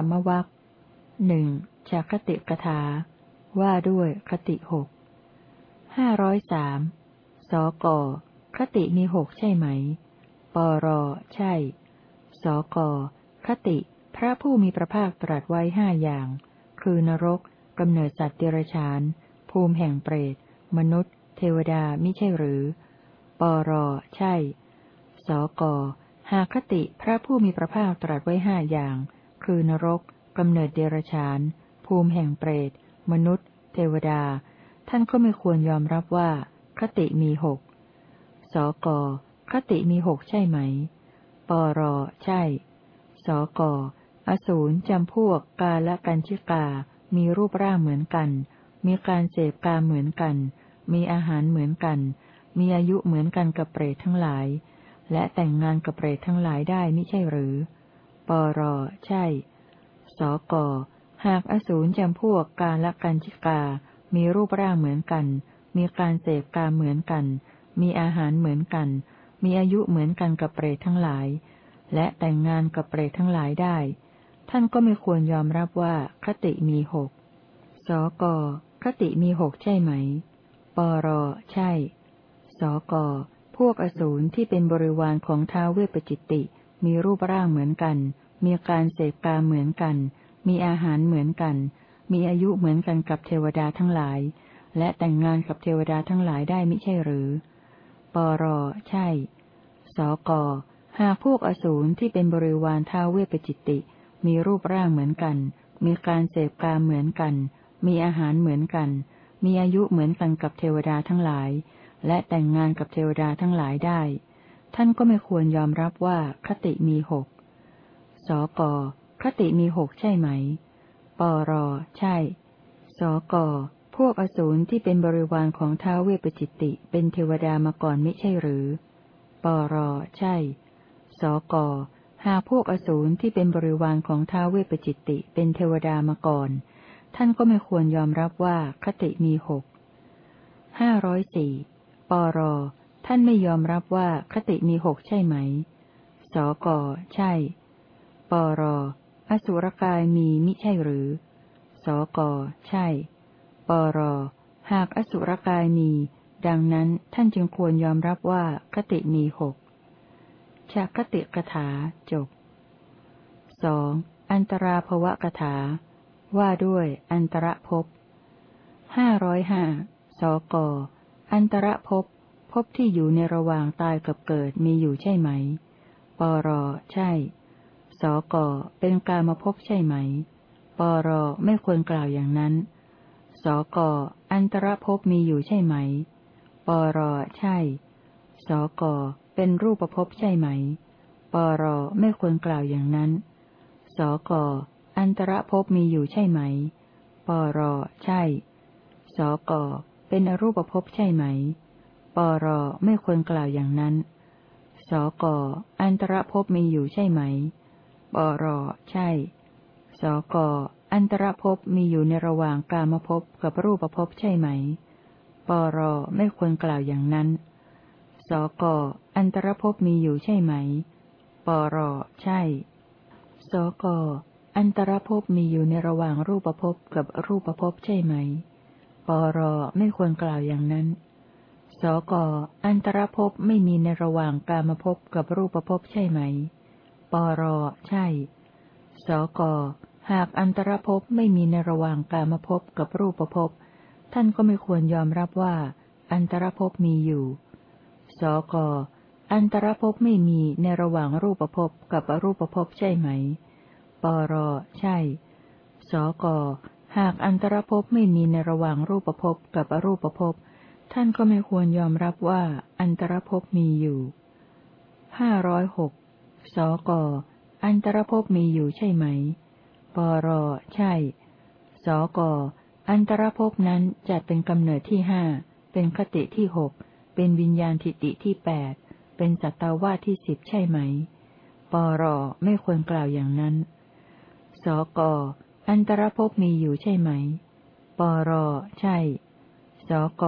รรมวัคหนึ่งจากคติกถา ว่าด้วยคติหกห้าร้อยสามสกคติมีหกใช่ไหม ปร ใช่ สกคติ พระผู้มีพระภาคตรัสไว้ห้าอย่าง คือนรกกำเนิดสัตว์เดรัจฉาน ภูมิแห่งเปรต มนุษย์ เทวดามิใช่หรือ ปร ใช่ สกหากคติพระผู้มีพระภาคตรัสไว้ห้าอย่าง คือนรกกำเนิดเดรัจฉาน ภูมิแห่งเปรต มนุษย์ เทวดา ท่านก็ไม่ควรยอมรับว่า คติมีหก สก คติมีหกใช่ไหม ปร ใช่ สก อสูรจำพวกกาและกัญชิกา มีรูปร่างเหมือนกัน มีการเสพกาเหมือนกัน มีอาหารเหมือนกัน มีอายุเหมือนกันกับเปรตทั้งหลาย และแต่งงานกับเปรตทั้งหลายได้ไมิใช่หรือ ปร ใช่ สก หากอสูรจำพวกกาละกัญชิกา มีรูปร่างเหมือนกัน มีการเสพกาเหมือนกัน มีอาหารเหมือนกัน มีอายุเหมือนกันกับเปรตทั้งหลาย และแต่งงานกับเปรตทั้งหลายได้ ท่านก็ไม่ควรยอมรับว่าคติมีหก สก คติมีหกใช่ไหม ปร ใช่ สก พวกอสูรที่เป็นบริวารของท้าวเวปจิตติมีรูปร่างเหมือนกัน มีการเสพกาเหมือนกัน มีอาหารเหมือนกัน มีอายุเหมือนกันกับเทวดาทั้งหลาย และแต่งงานกับเทวดาทั้งหลายได้มิใช่หรือ ปร ใช่ สก หากพวกอสูรที่เป็นบริวารท้าเวปจิตติ มีรูปร่างเหมือนกัน มีการเสพกามเหมือนกัน มีอาหารเหมือนกัน มีอายุเหมือนกันกับเทวดาทั้งหลาย และแต่งงานกับเทวดาทั้งหลายได้ ท่านก็ไม่ควรยอมรับว่าคติมีหก สกคติมีหกใช่ไหม ปร ใช่ สก พวกอสูรที่เป็นบริวารของท้าวเวปจิตติ เป็นเทวดามาก่อนไม่ใช่หรือ ปร ใช่ สก หากพวกอสูรที่เป็นบริวารของท้าวเวปจิตติ เป็นเทวดามาก่อน ท่านก็ไม่ควรยอมรับว่าคติมีหก ห้าร้อยสี่ ปร ท่านไม่ยอมรับว่าคติมีหกใช่ไหม สก ใช่ ปรอสุรกายมีมิใช่หรือ สก ใช่ ปร หากอสุรกายมี ดังนั้นท่านจึงควรยอมรับว่าคติมีหกชาคติกถาจบสองอันตราภวะกถา ว่าด้วย อันตรภพห้าร้อยห้าสก อันตรภพภพที่อยู่ในระหว่างตายกับเกิดมีอยู่ใช่ไหม ปร ใช่ สกเป็นกามภพใช่ไหม ปรไม่ควรกล่าวอย่างนั้น สกอันตรภพมีอยู่ใช่ไหม ปรใช่ สกเป็นรูปภพใช่ไหม ปรไม่ควรกล่าวอย่างนั้น สกอันตรภพมีอยู่ใช่ไหม ปรใช่ สกเป็นอรูปภพใช่ไหม ปรไม่ควรกล่าวอย่างนั้น สกอันตรภพมีอยู่ใช่ไหม ปรใช่ สกอันตรภพมีอยู่ในระหว่างกามภพกับรูปภพใช่ไหม ปรไม่ควรกล่าวอย่างนั้น สกอันตรภพมีอยู่ใช่ไหม ปรใช่ สกอันตรภพมีอยู่ในระหว่างรูปภพกับรูปภพใช่ไหม ปรไม่ควรกล่าวอย่างนั้น สกอันตรภพไม่มีในระหว่างกามภพกับรูปภพใช่ไหม ปรใช่ สก หากอันตรภพไม่มีในระหว่างกามภพกับรูปภพ ท่านก็ไม่ควรยอมรับว่า อันตรภพมีอยู่ สก อันตรภพไม่มีในระหว่างรูปภพกับอรูปภพใช่ไหม ปรใช่ สก หากอันตรภพไม่มีในระหว่างรูปภพกับอรูปภพ ท่านก็ไม่ควรยอมรับว่า อันตรภพมีอยู่ห้าร้อยหก สก อันตรภพมีอยู่ใช่ไหม ปร ใช่ สก อันตรภพนั้นจัดเป็นกำเนิดที่ห้า เป็นคติที่หก เป็นวิญญาณทิติที่แปด เป็นสัตวาที่สิบใช่ไหม ปร ไม่ควรกล่าวอย่างนั้น สก อันตรภพมีอยู่ใช่ไหม ปร ใช่ สก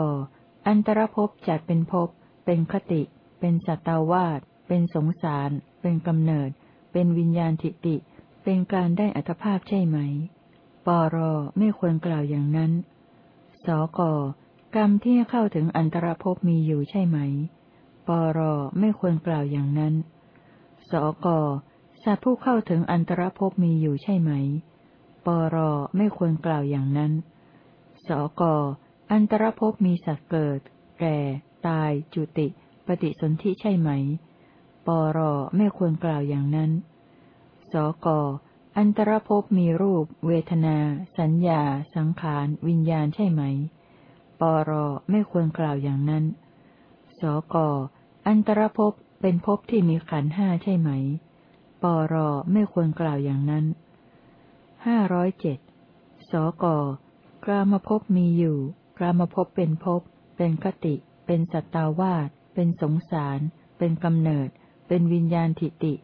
อันตรภพจัดเป็นภพ เป็นคติ เป็นสัตวาสเป็นสงสาร เป็นกำเนิด เป็นวิญญาณทิติ เป็นการได้อัตภาพใช่ไหม ปรไม่ควรกล่าวอย่างนั้น สกกรรมที่เข้าถึงอันตรภพมีอยู่ใช่ไหม ปรไม่ควรกล่าวอย่างนั้น สกสัตว์ผู้เข้าถึงอันตรภพมีอยู่ใช่ไหม ปรไม่ควรกล่าวอย่างนั้น สกอันตรภพมีสัตว์เกิด แก่ ตาย จุติ ปฏิสนธิใช่ไหม ปรไม่ควรกล่าวอย่างนั้น สก อันตรภพมีรูป เวทนา สัญญา สังขาร วิญญาณใช่ไหม ปรไม่ควรกล่าวอย่างนั้น สก อันตรภพเป็นภพที่มีขันห้าใช่ไหม ปรไม่ควรกล่าวอย่างนั้น ห้าร้อยเจ็ด สกกรามภพมีอยู่กรามภพเป็นภพ เป็นคติ เป็นสัตตาวาส เป็นสงสาร เป็นกำเนิด เป็นวิญญาณทิติ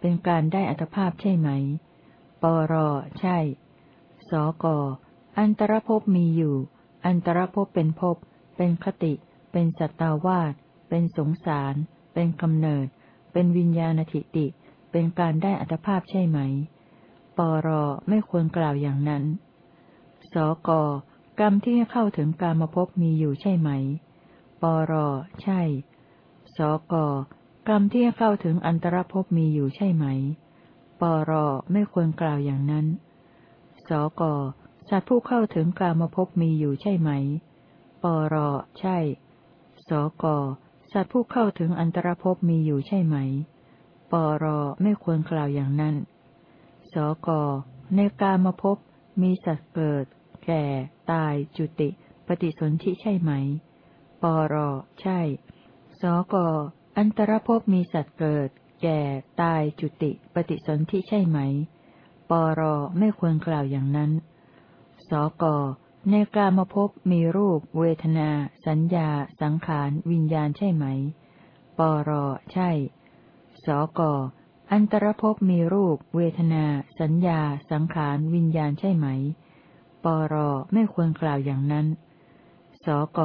เป็นการได้อัตภาพใช่ไหม ปรใช่ สกอันตรภพมีอยู่ อันตรภพเป็นภพ เป็นคติ เป็นสัตาวาสเป็นสงสาร เป็นกำเนิด เป็นวิญญาณทิติ เป็นการได้อัตภาพใช่ไหม ปรไม่ควรกล่าวอย่างนั้น สกกรรมที่เข้าถึงกามภพมีอยู่ใช่ไหม ปรใช่ สก กรรมที่เข้าถึงอันตรภพมีอยู่ใช่ไหม ปรไม่ควรกล่าวอย่างนั้น สกสัตว์ผู้เข้าถึงกามภพมีอยู่ใช่ไหม ปรใช่ สกสัตว์ผู้เข้าถึงอันตรภพมีอยู่ใช่ไหม ปรไม่ควรกล่าวอย่างนั้น สกในกามภพมีสัตว์เกิด แก่ ตาย จุติ ปฏิสนธิใช่ไหม ปรใช่ สก อันตรภพมีสัตว์เกิด แก่ ตาย จุติ ปฏิสนธิใช่ไหม ปรไม่ควรกล่าวอย่างนั้น สกในกามภพมีรูป เวทนา สัญญา สังขาร วิญญาณใช่ไหม ปรใช่ สกอันตรภพมีรูป เวทนา สัญญา สังขาร วิญญาณใช่ไหม ปรไม่ควรกล่าวอย่างนั้น สก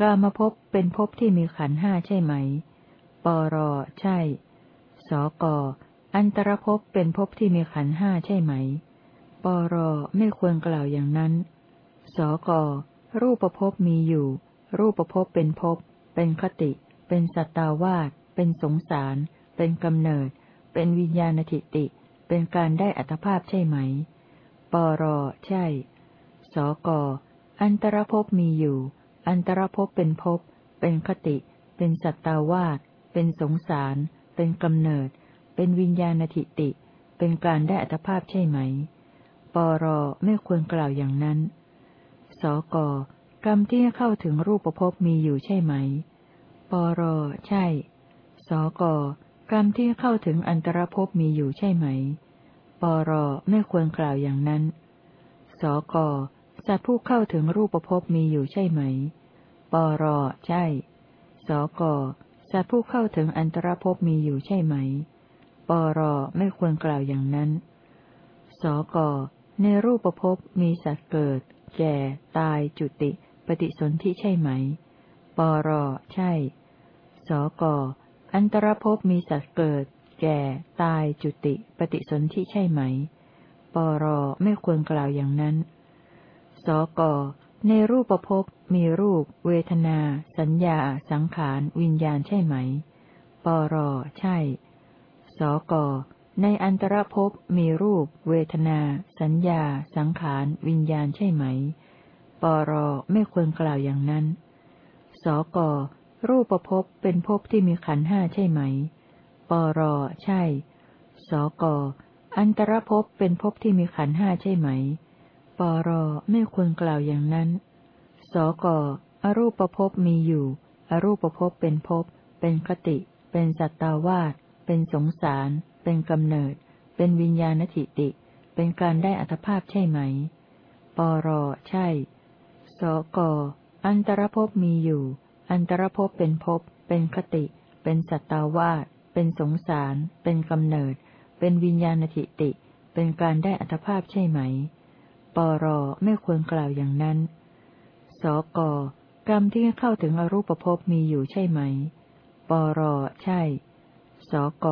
กามภพเป็นภพที่มีขันห้าใช่ไหม ปร ใช่ สก อันตรภพเป็นภพที่มีขันห้าใช่ไหม ปร ไม่ควรกล่าวอย่างนั้น สก รูปภพมีอยู่ รูปภพเป็นภพ เป็นคติ เป็นสัตตาวาสเป็นสงสาร เป็นกำเนิด เป็นวิญญาณทิติ เป็นการได้อัตภาพใช่ไหม ปร ใช่ สก อันตรภพมีอยู่ อันตรภพเป็นภพ เป็นคติ เป็นสัตตาวาส เป็นสงสาร เป็นกำเนิด เป็นวิญญาณทิติ เป็นการได้อัตภาพใช่ไหม ปรไม่ควรกล่าวอย่างนั้น สกกรรมที่เข้าถึงรูปภพมีอยู่ใช่ไหม ปรใช่ สกกรรมที่เข้าถึงอันตรภพมีอยู่ใช่ไหม ปรไม่ควรกล่าวอย่างนั้น สกสัตว์ผู้เข้าถึงรูปภพมีอยู่ใช่ไหม ปรใช่ สก สัตว์ผู้เข้าถึงอันตรภพมีอยู่ใช่ไหม ปรไม่ควรกล่าวอย่างนั้น สกในรูปภพมีสัตว์เกิด แก่ ตาย จุติ ปฏิสนธิใช่ไหม ปรใช่ สกอันตรภพมีสัตว์เกิด แก่ ตาย จุติ ปฏิสนธิใช่ไหม ปรไม่ควรกล่าวอย่างนั้น สก ในรูปภพมีรูป เวทนา สัญญา สังขาร วิญญาณใช่ไหม ปรใช่ สก ในอันตรภพมีรูป เวทนา สัญญา สังขาร วิญญาณใช่ไหม ปรไม่ควรกล่าวอย่างนั้น สก รูปภพเป็นภพที่มีขันห้าใช่ไหม ปรใช่ สก อันตรภพเป็นภพที่มีขันห้าใช่ไหม ปรไม่ควรกล่าวอย่างนั้น สกอรูปภพมีอยู่ อรูปภพเป็นภพ เป็นคติ เป็นสัตตาวาสเป็นสงสาร เป็นกำเนิด เป็นวิญญาณทิติ เป็นการได้อัตภาพใช่ไหม ปรใช่ สกอันตรภพมีอยู่ อันตรภพเป็นภพ เป็นคติ เป็นสัตตาวาสเป็นสงสาร เป็นกำเนิด เป็นวิญญาณทิติ เป็นการได้อัตภาพใช่ไหม ปรไม่ควรกล่าวอย่างนั้น สกกรรมที่เข้าถึงอรูปภพมีอยู่ใช่ไหม ปรใช่ สก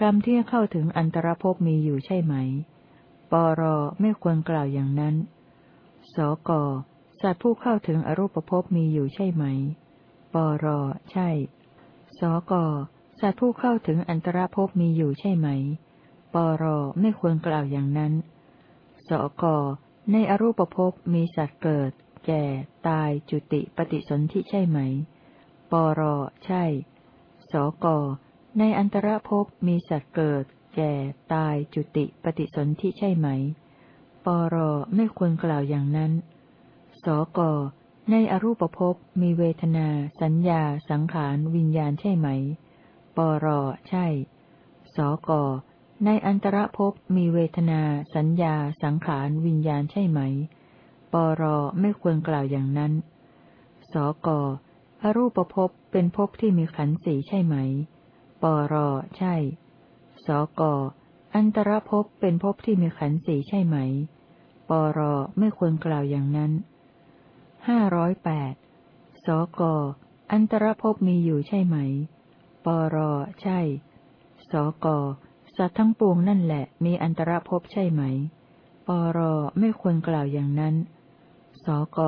กรรมที่เข้าถึงอันตรภพมีอยู่ใช่ไหม ปรไม่ควรกล่าวอย่างนั้น สกสัตว์ผู้เข้าถึงอรูปภพมีอยู่ใช่ไหม ปรใช่ สกสัตว์ผู้เข้าถึงอันตรภพมีอยู่ใช่ไหม ปรไม่ควรกล่าวอย่างนั้น สก ในอรูปภพมีสัตว์เกิด แก่ ตาย จุติ ปฏิสนธิใช่ไหม ปรใช่ สก ในอันตรภพมีสัตว์เกิด แก่ ตาย จุติ ปฏิสนธิใช่ไหม ปรไม่ควรกล่าวอย่างนั้น สก ในอรูปภพมีเวทนา สัญญา สังขาร วิญญาณใช่ไหม ปรใช่ สก ในอันตรภพมีเวทนา สัญญา สังขาร วิญญาณใช่ไหม ปรไม่ควรกล่าวอย่างนั้น สกอรูปภพเป็นภพที่มีขันธ์สีใช่ไหม ปรใช่ สกอันตรภพเป็นภพที่มีขันธ์สีใช่ไหม ปรไม่ควรกล่าวอย่างนั้นห้าร้อยแปดสกอันตรภพมีอยู่ใช่ไหม ปรใช่ สก สัตว์ทั้งปวงนั่นแหละ มีอันตรภพใช่ไหม ปรไม่ควรกล่าวอย่างนั้น สก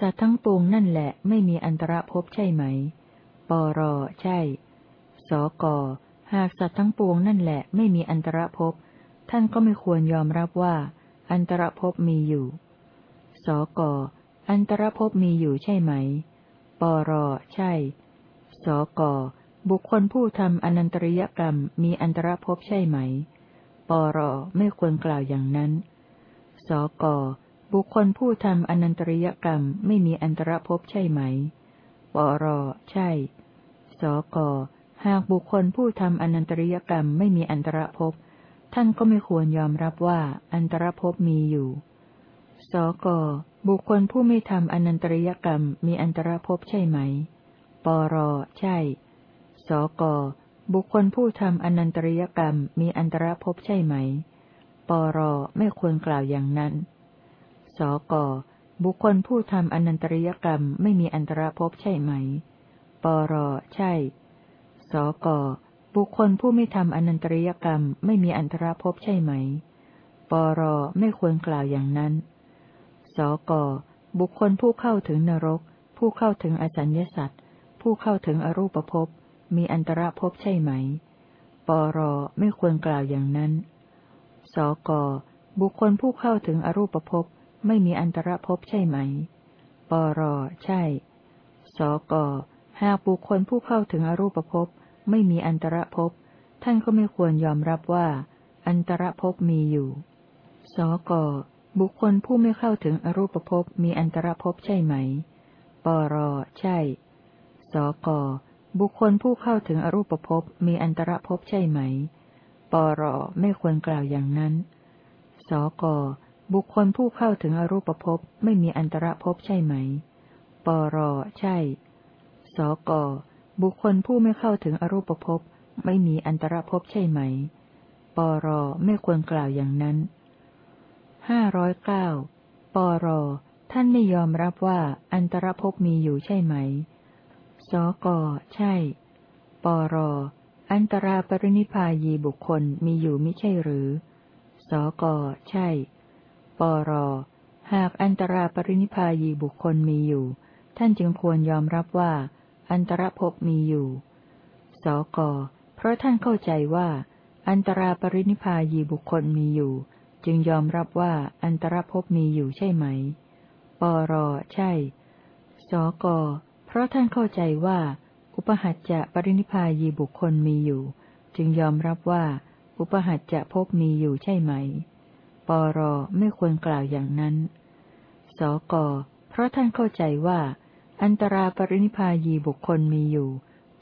สัตว์ทั้งปวงนั่นแหละ ไม่มีอันตรภพใช่ไหม ปรใช่ สกหากสัตว์ทั้งปวงนั่นแหละ ไม่มีอันตรภพท่านก็ไม่ควรยอมรับว่า อันตรภพมีอยู่ สกอันตรภพมีอยู่ใช่ไหม ปรใช่ สก บุคคลผู้ทำอนันตริยกรรมมีอันตรภพใช่ไหม ปรไม่ควรกล่าวอย่างนั้น สกบุคคลผู้ทำอนันตริยกรรมไม่มีอันตรภพใช่ไหม ปรใช่ สกหากบุคคลผู้ทำอนันตริยกรรมไม่มีอันตรภพ ท่านก็ไม่ควรยอมรับว่าอันตรภพมีอยู่ สกบุคคลผู้ไม่ทำอนันตริยกรรมมีอันตรภพใช่ไหม ปรใช่ สก บุคคลผู้ทำอนันตริยกรรมมีอันตรภพใช่ไหม ปรไม่ควรกล่าวอย่างนั้น สก บุคคลผู้ทำอนันตริยกรรมไม่มีอันตรภพใช่ไหม ปรใช่ สก บุคคลผู้ไม่ทำอนันตริยกรรมไม่มีอันตรภพใช่ไหม ปรไม่ควรกล่าวอย่างนั้น สก บุคคลผู้เข้าถึงนรก ผู้เข้าถึงอสัญญสัตว์ผู้เข้าถึงอรูปภพ มีอันตรภพใช่ไหม ปรไม่ควรกล่าวอย่างนั้น สกบุคคลผู้เข้าถึงอรูปภพไม่มีอันตรภพใช่ไหม ปรใช่ สกหากบุคคลผู้เข้าถึงอรูปภพไม่มีอันตรภพท่านก็ไม่ควรยอมรับว่า อันตรภพมีอยู่ สกบุคคลผู้ไม่เข้าถึงอรูปภพมีอันตรภพใช่ไหม ปรใช่ สก บุคคลผู้เข้าถึงอรูปภพมีอันตรภพใช่ไหม ปรไม่ควรกล่าวอย่างนั้น สกบุคคลผู้เข้าถึงอรูปภพไม่มีอันตรภพใช่ไหม ปรใช่ สกบุคคลผู้ไม่เข้าถึงอรูปภพไม่มีอันตรภพใช่ไหม ปรไม่ควรกล่าวอย่างนั้น ห้าร้อยเก้าปรท่านไม่ยอมรับว่าอันตรภพมีอยู่ใช่ไหม สก ใช่ ปร อันตราปรินิพายีบุคคลมีอยู่ไม่ใช่หรือ สก ใช่ ปร หากอันตราปรินิพายีบุคคลมีอยู่ ท่านจึงควรยอมรับว่า อันตรภพมีอยู่ สก เพราะท่านเข้าใจว่า อันตราปรินิพายีบุคคลมีอยู่ จึงยอมรับว่าอันตรภพมีอยู่ใช่ไหม ปร ใช่ สก ราะท่านเข้าใจว่า อุปหัจจะปรินิพายีบุคคลมีอยู่ จึงยอมรับว่า อุปหัจจะภพมีอยู่ใช่ไหม ปรไม่ควรกล่าวอย่างนั้น สกเพราะท่านเข้าใจว่า อันตราปรินิพายีบุคคลมีอยู่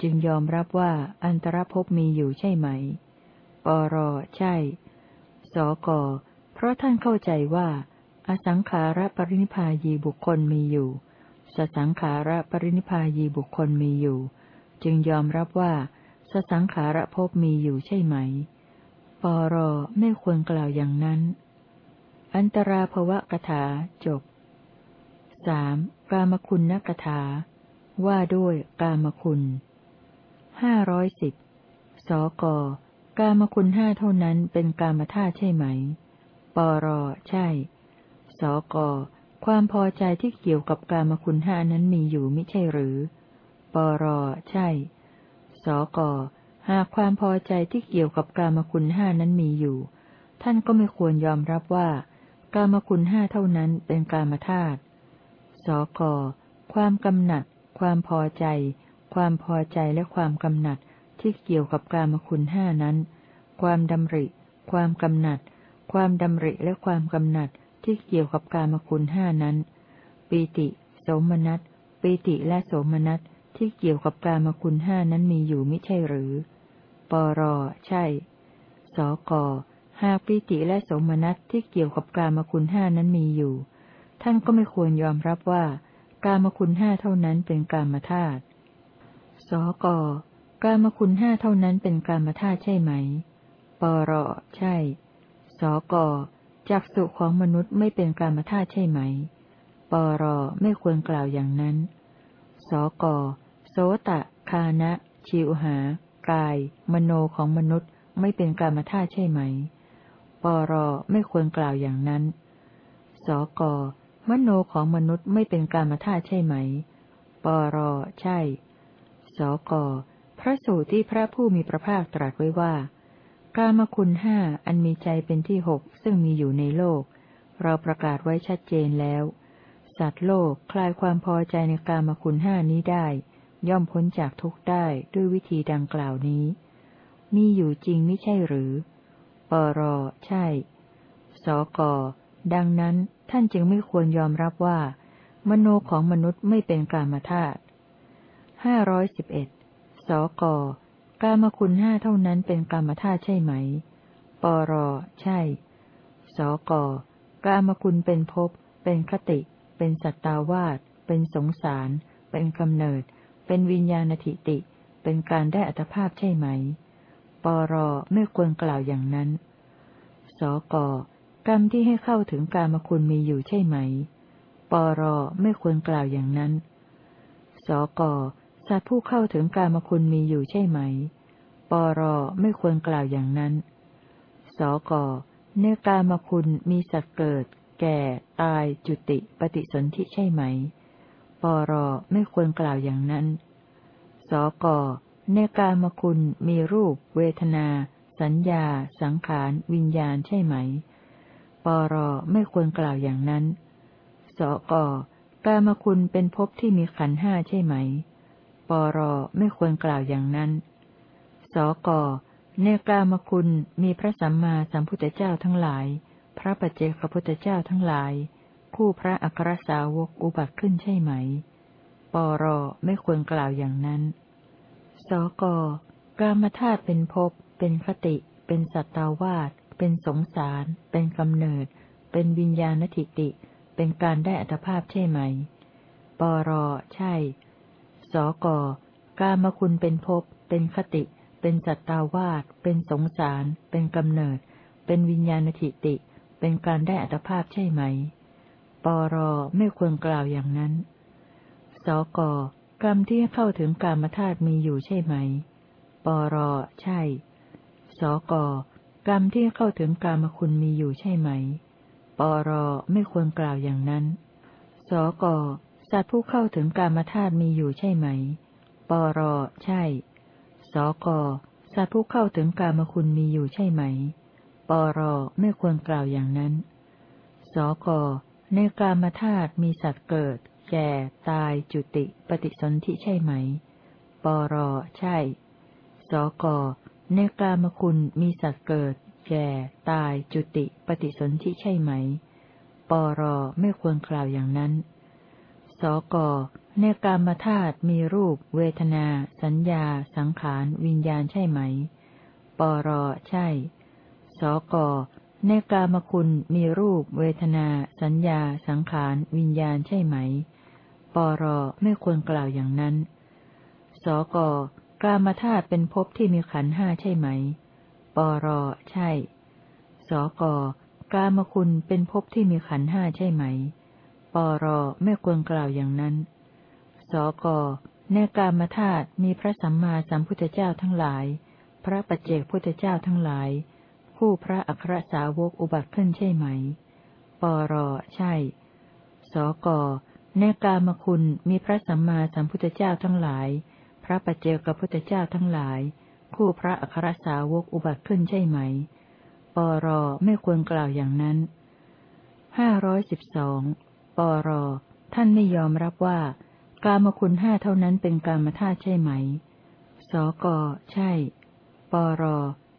จึงยอมรับว่าอันตรภพมีอยู่ใช่ไหม ปรใช่ สกเพราะท่านเข้าใจว่า อสังขาระปรินิพายีบุคคลมีอยู่ สสังขาระปรินิพายีบุคคลมีอยู่ จึงยอมรับว่าสสังขาระภพมีอยู่ใช่ไหม ปรไม่ควรกล่าวอย่างนั้น อันตราภวะกถาจบสามกามคุณนกถา ว่าด้วยกามคุณห้าร้อยสิบสกกามคุณห้าเท่านั้นเป็นกามธาตุใช่ไหม ปรใช่ สก ความพอใจที่เกี่ยวกับกามคุณห้านั้นมีอยู่ไม่ใช่หรือ ปรใช่ สกหากความพอใจที่เกี่ยวกับกามคุณห้านั้นมีอยู่ ท่านก็ไม่ควรยอมรับว่า กามคุณห้าเท่านั้นเป็นกามธาตุ สกความกำหนัด ความพอใจ ความพอใจและความกำหนัดที่เกี่ยวกับกามคุณห้านั้น ความดำริ ความกำหนัด ความดำริและความกำหนัด ที่เกี่ยวกับการมคุณห้านั้น ปีติ โสมนัสปีติและโสมนัสที่เกี่ยวกับการมคุณห้านั้นมีอยู่ไม่ใช่หรือ ปรใช่ สกหากปีติและโสมนัสที่เกี่ยวกับการมคุณห้านั้นมีอยู่ ท่านก็ไม่ควรยอมรับว่า การมคุณห้าเท่านั้นเป็นการมธาตุ สกการมคุณห้าเท่านั้นเป็นการมธาตุใช่ไหม ปรใช่ สก จักสุของมนุษย์ไม่เป็นกามธาตุใช่ไหม ปรไม่ควรกล่าวอย่างนั้น สกโสตะ คานะ ชิวหา กาย มโนของมนุษย์ไม่เป็นกามธาตุใช่ไหม ปรไม่ควรกล่าวอย่างนั้น สกมโนของมนุษย์ไม่เป็นกามธาตุใช่ไหม ปรใช่ สกพระสูตรที่พระผู้มีพระภาคตรัสไว้ว่า กามคุณห้าอันมีใจเป็นที่หกซึ่งมีอยู่ในโลก เราประกาศไว้ชัดเจนแล้ว สัตว์โลกคลายความพอใจในกามคุณห้านี้ได้ ย่อมพ้นจากทุกข์ได้ด้วยวิธีดังกล่าวนี้ มีอยู่จริงไม่ใช่หรือ ปรใช่ สก ดังนั้นท่านจึงไม่ควรยอมรับว่า มโนของมนุษย์ไม่เป็นกามธาตุห้าร้อยสิบเอ็ดสก กามคุณห้าเท่านั้นเป็นกามธาตุใช่ไหม ปร ใช่ สก กามคุณเป็นภพ เป็นคติ เป็นสัตตาวาส เป็นสงสาร เป็นกำเนิด เป็นวิญญาณทิติ เป็นการได้อัตภาพใช่ไหม ปร ไม่ควรกล่าวอย่างนั้น สก กรรมที่ให้เข้าถึงกามคุณมีอยู่ใช่ไหม ปร ไม่ควรกล่าวอย่างนั้น สก สัตว์ผู้เข้าถึงกามคุณมีอยู่ใช่ไหม ปรไม่ควรกล่าวอย่างนั้น สกเนกามคุณมีสัตว์เกิด แก่ ตาย จุติ ปฏิสนธิใช่ไหม ปรไม่ควรกล่าวอย่างนั้น สกเนกามคุณมีรูป เวทนา สัญญา สังขาร วิญญาณใช่ไหม ปรไม่ควรกล่าวอย่างนั้น สกกามคุณเป็นภพที่มีขันห้าใช่ไหม ปรไม่ควรกล่าวอย่างนั้น สกเนกามคุณมีพระสัมมาสัมพุทธเจ้าทั้งหลาย พระปัจเจกพุทธเจ้าทั้งหลายคู่พระอัครสาวกอุบัติขึ้นใช่ไหม ปรไม่ควรกล่าวอย่างนั้น สกกามธาตุเป็นภพ เป็นคติ เป็นสัตตาวาสเป็นสงสาร เป็นกำเนิด เป็นวิญญาณทิติ เป็นการได้อัตภาพใช่ไหม ปรใช่ สก กามคุณเป็นภพ เป็นคติ เป็นจัตตาวาส เป็นสงสาร เป็นกำเนิด เป็นวิญญาณทิติ เป็นการได้อัตภาพใช่ไหม ปรไม่ควรกล่าวอย่างนั้น สก กรรมที่เข้าถึงกามธาตุมีอยู่ใช่ไหม ปรใช่ สก กรรมที่เข้าถึงกามคุณมีอยู่ใช่ไหม ปรไม่ควรกล่าวอย่างนั้น สก สัตว์ผู้เข้าถึงกามธาตุมีอยู่ใช่ไหม ปรใช่ สกสัตว์ผู้เข้าถึงกามคุณมีอยู่ใช่ไหม ปรไม่ควรกล่าวอย่างนั้น สกในกามธาตุมีสัตว์เกิด แก่ ตาย จุติ ปฏิสนธิใช่ไหม ปรใช่ สกในกามคุณมีสัตว์เกิด แก่ ตาย จุติ ปฏิสนธิใช่ไหม ปรไม่ควรกล่าวอย่างนั้น สก ในกามธาตุมีรูป เวทนา สัญญา สังขาร วิญญาณใช่ไหม ปรใช่ สก ในกามคุณมีรูป เวทนา สัญญา สังขาร วิญญาณใช่ไหม ปรไม่ควรกล่าวอย่างนั้น สก กามธาตุเป็นภพที่มีขันห้าใช่ไหม ปรใช่ สก กามคุณเป็นภพที่มีขันห้าใช่ไหม ปรไม่ควรกล่าวอย่างนั้น สกในกามธาตุมีพระสัมมาสัมพุทธเจ้าทั้งหลาย พระปัจเจกพุทธเจ้าทั้งหลายคู่พระอัครสาวกอุบัติขึ้นใช่ไหม ปรใช่ สกในกามคุณมีพระสัมมาสัมพุทธเจ้าทั้งหลาย พระปัจเจกพุทธเจ้าทั้งหลายคู่พระอัครสาวกอุบัติขึ้นใช่ไหม ปรไม่ควรกล่าวอย่างนั้นห้าร้อยสิบสอง ปร ท่านไม่ยอมรับว่า กามคุณห้าเท่านั้นเป็นกามธาตุใช่ไหม สก ใช่ ปร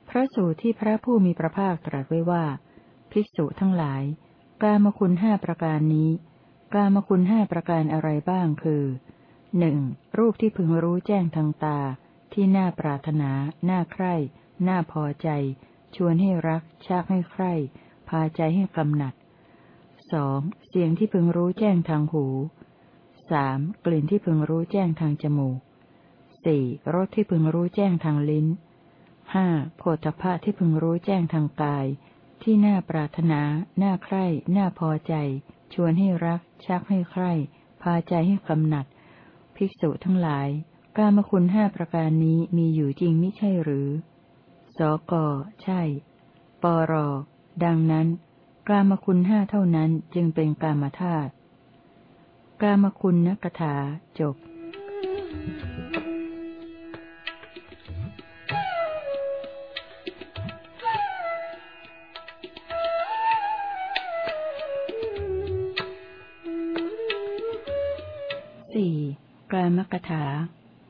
พระสูตรที่พระผู้มีพระภาคตรัสไว้ว่า ภิกษุทั้งหลาย กามคุณห้าประการนี้ กามคุณห้าประการอะไรบ้างคือหนึ่งรูปที่พึงรู้แจ้งทางตา ที่น่าปรารถนา น่าใคร่ น่าพอใจ ชวนให้รัก ชักให้ใคร่ พาใจให้กำหนัด สองเสียงที่พึงรู้แจ้งทางหูสามกลิ่นที่พึงรู้แจ้งทางจมูกสี่รสที่พึงรู้แจ้งทางลิ้นห้าโผฏฐะที่พึงรู้แจ้งทางกาย ที่น่าปรารถนา น่าใคร่ น่าพอใจ ชวนให้รัก ชักให้ใคร่ พาใจให้กำหนัด ภิกษุทั้งหลาย กามคุณห้าประการนี้มีอยู่จริงไม่ใช่หรือ สก ใช่ ปร ดังนั้น กามคุณห้าเท่านั้นจึงเป็นกามธาตุกามคุณนักถาจบสี่กามกถา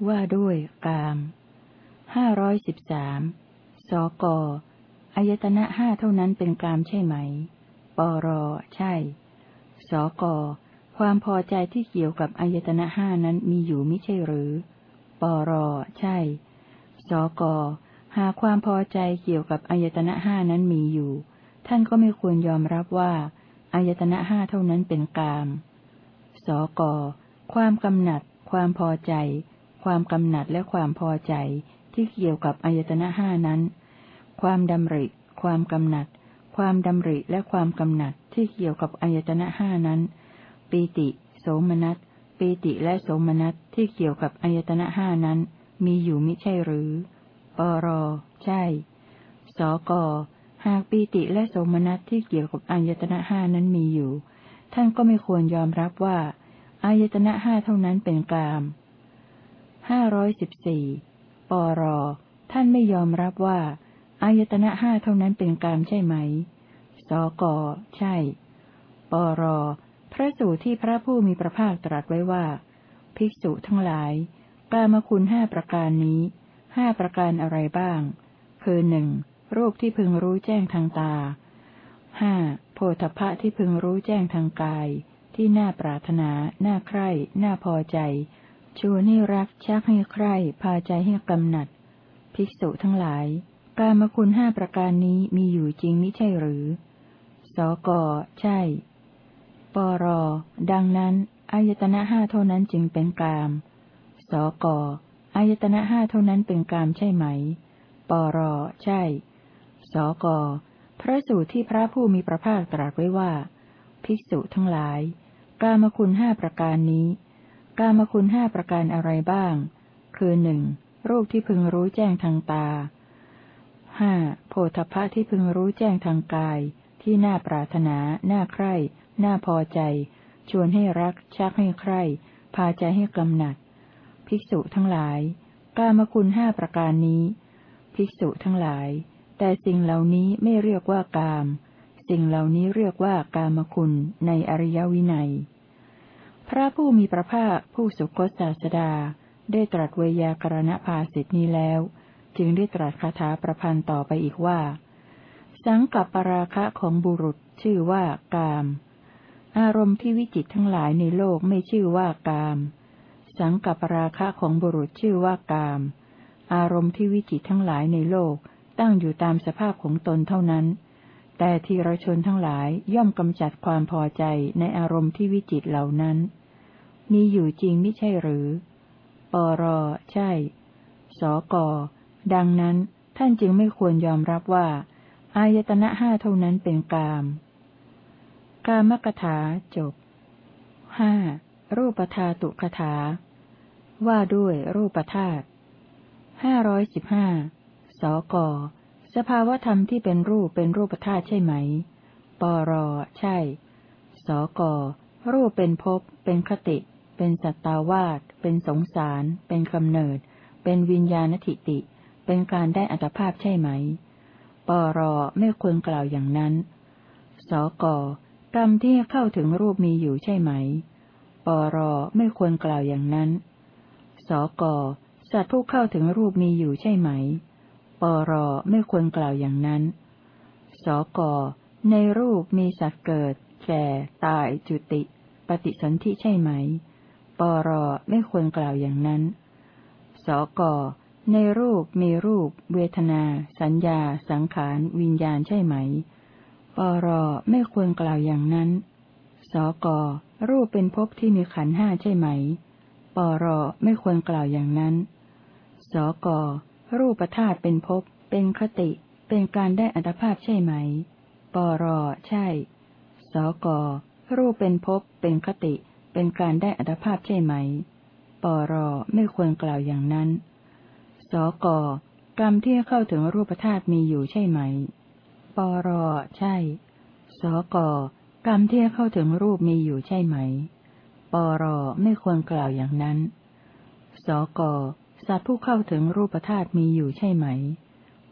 ว่าด้วยกาม ห้าร้อยสิบสาม สก อายตนะห้าเท่านั้นเป็นกามใช่ไหม ปร ใช่ สก ความพอใจที่เกี่ยวกับอายตนะห้านั้นมีอยู่ไม่ใช่หรือ ปร ใช่ สก หากความพอใจเกี่ยวกับอายตนะห้านั้นมีอยู่ ท่านก็ไม่ควรยอมรับว่าอายตนะห้าเท่านั้นเป็นกาม สก ความกำหนัด ความพอใจ ความกำหนัดและความพอใจที่เกี่ยวกับอายตนะห้านั้น ความดำริ ความกำหนัด ความดำริและความกำหนัดที่เกี่ยวกับอายตนะห้านั้น ปีติ โสมนัส ปีติและโสมนัสที่เกี่ยวกับอายตนะห้านั้น มีอยู่มิใช่หรือ ปร ใช่ สก หากปีติและโสมนัสที่เกี่ยวกับอายตนะห้านั้นมีอยู่ ท่านก็ไม่ควรยอมรับว่า อายตนะห้าเท่านั้นเป็นกามห้าร้อยสิบสี่ ปร ท่านไม่ยอมรับว่า อายตนะห้าเท่านั้นเป็นกามใช่ไหม สก ใช่ ปร พระสูตรที่พระผู้มีพระภาคตรัสไว้ว่า ภิกษุทั้งหลาย กามคุณห้าประการนี้ ห้าประการอะไรบ้าง คือหนึ่ง รูปที่พึงรู้แจ้งทางตาห้าโพธพะที่พึงรู้แจ้งทางกาย ที่น่าปรารถนา น่าใคร่ น่าพอใจ ชวนให้รัก ชักให้ใคร่ พาใจให้กำหนัด ภิกษุทั้งหลาย การมคุณห้าประการนี้มีอยู่จริงไม่ใช่หรือ สก ใช่ ปร ดังนั้นอายตนะห้าเท่านั้นจึงเป็นกาม สก อายตนะห้าเท่านั้นเป็นกามใช่ไหม ปร ใช่ สก พระสูตรที่พระผู้มีพระภาคตรัสไว้ว่า ภิกษุทั้งหลาย กามคุณห้าประการนี้ กามคุณห้าประการอะไรบ้าง คือหนึ่งรูปที่พึงรู้แจ้งทางตา ห้าโพธพะที่พึงรู้แจ้งทางกาย ที่น่าปรารถนา น่าใคร่ น่าพอใจ ชวนให้รัก ชักให้ใคร่ พาใจให้กำหนัด ภิกษุทั้งหลาย กามคุณห้าประการนี้ ภิกษุทั้งหลาย แต่สิ่งเหล่านี้ไม่เรียกว่ากาม สิ่งเหล่านี้เรียกว่ากามคุณในอริยวินัย พระผู้มีพระภาคผู้สุคตศาสดาได้ตรัสเวยากรณภาสิทนี้แล้ว จึงได้ตรัสคาถาประพันธ์ต่อไปอีกว่า สังกับปราคะของบุรุษชื่อว่ากาม อารมณ์ที่วิจิตทั้งหลายในโลกไม่ชื่อว่ากาม สังกับปราคะของบุรุษชื่อว่ากาม อารมณ์ที่วิจิตทั้งหลายในโลกตั้งอยู่ตามสภาพของตนเท่านั้น แต่ทีรชนทั้งหลายย่อมกำจัดความพอใจในอารมณ์ที่วิจิตเหล่านั้น มีอยู่จริงไม่ใช่หรือ ปรใช่ สก ดังนั้นท่านจึงไม่ควรยอมรับว่า อายตนะห้าเท่านั้นเป็นกาม กามกถาจบห้ารูปธาตุคถา ว่าด้วยรูปธาตุห้าร้อยสิบห้าสก สภาวธรรมที่เป็นรูปเป็นรูปธาตุใช่ไหม ปร ใช่ สก รูปเป็นภพ เป็นคติ เป็นสัตตาวาส เป็นสงสาร เป็นกำเนิด เป็นวิญญาณทิติ เป็นการได้อัตภาพใช่ไหม ปรไม่ควรกล่าวอย่างนั้น สกกรรมที่เข้าถึงรูปมีอยู่ใช่ไหม ปรไม่ควรกล่าวอย่างนั้น สกสัตว์ผู้เข้าถึงรูปมีอยู่ใช่ไหม ปรไม่ควรกล่าวอย่างนั้น สกในรูปมีสัตว์เกิด แก่ ตาย จุติ ปฏิสนธิใช่ไหม ปรไม่ควรกล่าวอย่างนั้น สก ในรูปมีรูป เวทนา สัญญา สังขาร วิญญาณใช่ไหม ปรไม่ควรกล่าวอย่างนั้น สกรูปเป็นภพที่มีขันห้าใช่ไหม ปรไม่ควรกล่าวอย่างนั้น สกรูปธาตุเป็นภพ เป็นคติ เป็นการได้อัตภาพใช่ไหม ปรใช่ สกรูปเป็นภพ เป็นคติ เป็นการได้อัตภาพใช่ไหม ปรไม่ควรกล่าวอย่างนั้น สกกรรมที่เข้าถึงรูปธาตุมีอยู่ใช่ไหม ปรใช่ สกกรรมที่เข้าถึงรูปมีอยู่ใช่ไหม ปรไม่ควรกล่าวอย่างนั้น สกสัตว์ผู้เข้าถึงรูปธาตุมีอยู่ใช่ไหม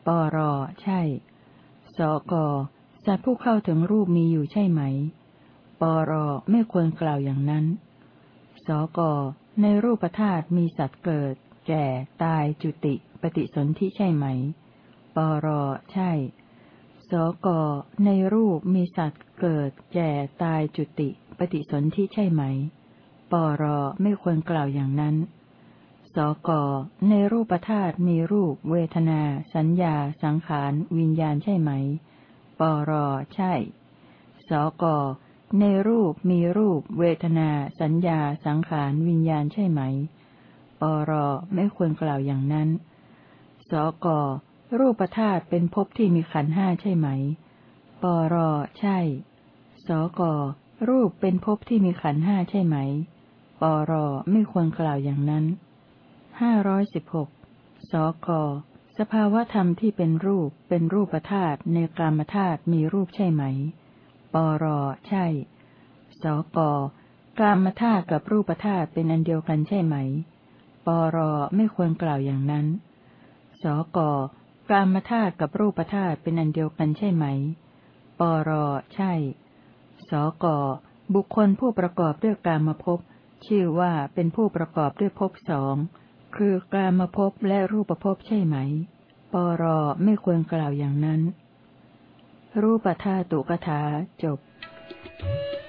ปรใช่ สกสัตว์ผู้เข้าถึงรูปมีอยู่ใช่ไหม ปรไม่ควรกล่าวอย่างนั้น สกในรูปธาตุมีสัตว์เกิด แก่ ตาย จุติ ปฏิสนธิใช่ไหม ปรใช่ สกในรูปมีสัตว์เกิด แก่ ตาย จุติ ปฏิสนธิใช่ไหม ปรไม่ควรกล่าวอย่างนั้น สกในรูปธาตุมีรูป เวทนา สัญญา สังขาร วิญญาณใช่ไหม ปรใช่ สกในรูปมีรูป เวทนา สัญญา สังขาร วิญญาณใช่ไหม ปรไม่ควรกล่าวอย่างนั้น สกรูปธาตุเป็นภพที่มีขันห้าใช่ไหม ปรใช่ สกรูปเป็นภพที่มีขันห้าใช่ไหม ปรไม่ควรกล่าวอย่างนั้นห้าร้อยสิบหกสกสภาวธรรมที่เป็นรูปเป็นรูปธาตุในกามธาตุมีรูปใช่ไหม ปรใช่ สกกามธาตุกับรูปธาตุเป็นอันเดียวกันใช่ไหม ปรไม่ควรกล่าวอย่างนั้น สกกามธาตุกับรูปธาตุเป็นอันเดียวกันใช่ไหม ปรใช่ สกบุคคลผู้ประกอบด้วยกามภพชื่อว่าเป็นผู้ประกอบด้วยภพสอง คือกามภพและรูปภพใช่ไหม ปรไม่ควรกล่าวอย่างนั้น รูปธาตุกถาจบ Thank you.